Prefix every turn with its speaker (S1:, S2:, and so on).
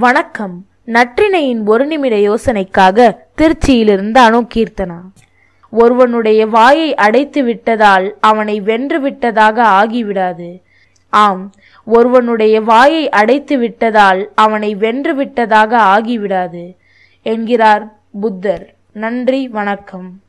S1: வணக்கம். நற்றினையின் ஒரு நிமிட யோசனைக்காக திருச்சியிலிருந்து அணுகீர்த்தனா ஒருவனுடைய வாயை அடைத்து விட்டதால் அவனை வென்று விட்டதாக ஆகிவிடாது. ஆம் ஒருவனுடைய வாயை அடைத்து விட்டதால் அவனை வென்று விட்டதாக ஆகிவிடாது என்கிறார் புத்தர். நன்றி வணக்கம்.